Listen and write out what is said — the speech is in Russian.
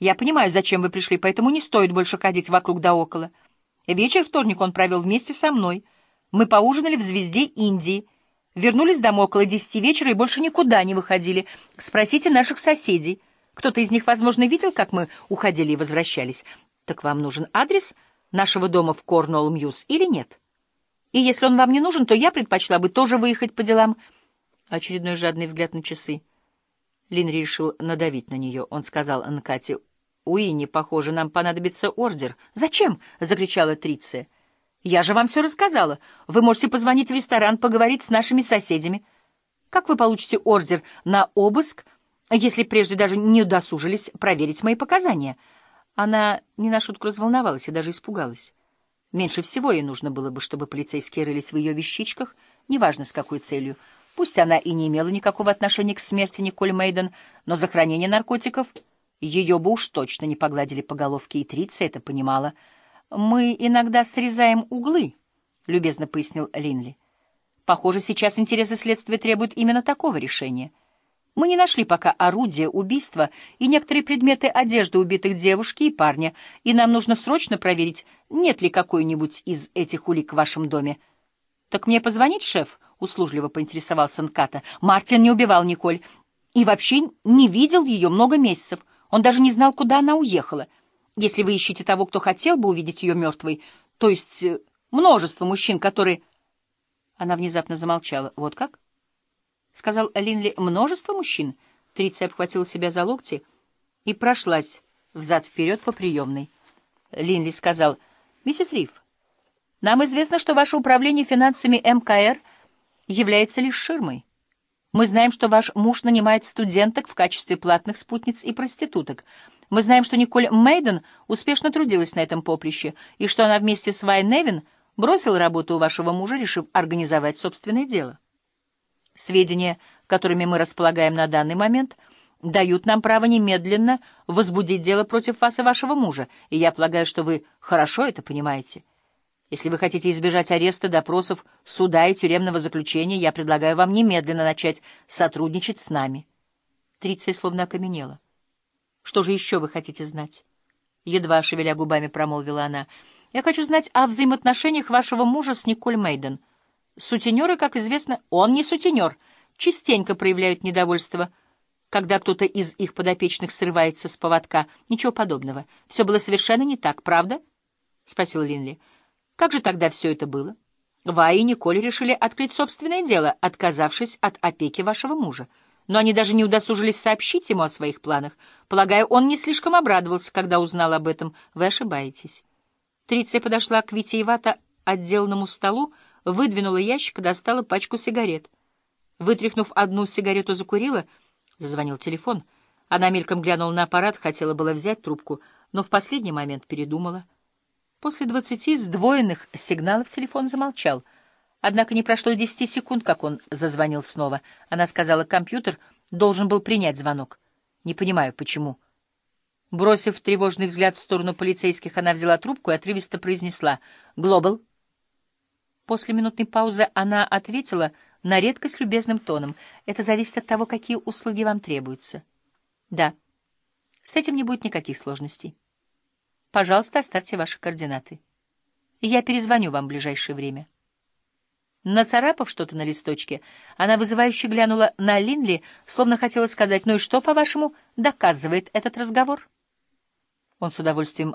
Я понимаю, зачем вы пришли, поэтому не стоит больше ходить вокруг да около. Вечер вторника он провел вместе со мной. Мы поужинали в «Звезде Индии». Вернулись домой около десяти вечера и больше никуда не выходили. Спросите наших соседей. Кто-то из них, возможно, видел, как мы уходили и возвращались. Так вам нужен адрес нашего дома в Корнуолл-Мьюз или нет? И если он вам не нужен, то я предпочла бы тоже выехать по делам. Очередной жадный взгляд на часы. Лин решил надавить на нее. Он сказал Анкате, «Уинни, похоже, нам понадобится ордер». «Зачем?» — закричала Триция. «Я же вам все рассказала. Вы можете позвонить в ресторан, поговорить с нашими соседями. Как вы получите ордер на обыск, если прежде даже не удосужились проверить мои показания?» Она не на шутку разволновалась и даже испугалась. Меньше всего ей нужно было бы, чтобы полицейские рылись в ее вещичках, неважно с какой целью. Пусть она и не имела никакого отношения к смерти Николь Мейден, но за хранение наркотиков ее бы уж точно не погладили по головке, и Трица это понимала. «Мы иногда срезаем углы», — любезно пояснил Линли. «Похоже, сейчас интересы следствия требуют именно такого решения». Мы не нашли пока орудия убийства и некоторые предметы одежды убитых девушки и парня, и нам нужно срочно проверить, нет ли какой-нибудь из этих улик в вашем доме. — Так мне позвонить, шеф? — услужливо поинтересовался Нката. — Мартин не убивал Николь и вообще не видел ее много месяцев. Он даже не знал, куда она уехала. Если вы ищете того, кто хотел бы увидеть ее мертвой, то есть э, множество мужчин, которые... Она внезапно замолчала. Вот как? —— сказал Линли, — множество мужчин. Триция обхватила себя за локти и прошлась взад-вперед по приемной. Линли сказал, — Миссис Риф, нам известно, что ваше управление финансами МКР является лишь ширмой. Мы знаем, что ваш муж нанимает студенток в качестве платных спутниц и проституток. Мы знаем, что Николь Мейден успешно трудилась на этом поприще, и что она вместе с Вай Невин бросила работу у вашего мужа, решив организовать собственное дело. Сведения, которыми мы располагаем на данный момент, дают нам право немедленно возбудить дело против вас и вашего мужа, и я полагаю, что вы хорошо это понимаете. Если вы хотите избежать ареста, допросов, суда и тюремного заключения, я предлагаю вам немедленно начать сотрудничать с нами. Триция словно окаменела. Что же еще вы хотите знать? Едва шевеля губами промолвила она. Я хочу знать о взаимоотношениях вашего мужа с Николь Мейден. Сутенеры, как известно, он не сутенер, частенько проявляют недовольство, когда кто-то из их подопечных срывается с поводка. Ничего подобного. Все было совершенно не так, правда? — спросил Линли. — Как же тогда все это было? Ва и Николь решили открыть собственное дело, отказавшись от опеки вашего мужа. Но они даже не удосужились сообщить ему о своих планах. Полагаю, он не слишком обрадовался, когда узнал об этом. Вы ошибаетесь. Триция подошла к витиевато отделанному столу, выдвинула ящик и достала пачку сигарет. Вытряхнув одну сигарету, закурила. Зазвонил телефон. Она мельком глянула на аппарат, хотела было взять трубку, но в последний момент передумала. После двадцати сдвоенных сигналов телефон замолчал. Однако не прошло и десяти секунд, как он зазвонил снова. Она сказала, компьютер должен был принять звонок. Не понимаю, почему. Бросив тревожный взгляд в сторону полицейских, она взяла трубку и отрывисто произнесла «Глобал». После минутной паузы она ответила на редкость любезным тоном. «Это зависит от того, какие услуги вам требуются». «Да, с этим не будет никаких сложностей. Пожалуйста, оставьте ваши координаты. Я перезвоню вам в ближайшее время». Нацарапав что-то на листочке, она вызывающе глянула на Линли, словно хотела сказать, «Ну и что, по-вашему, доказывает этот разговор?» Он с удовольствием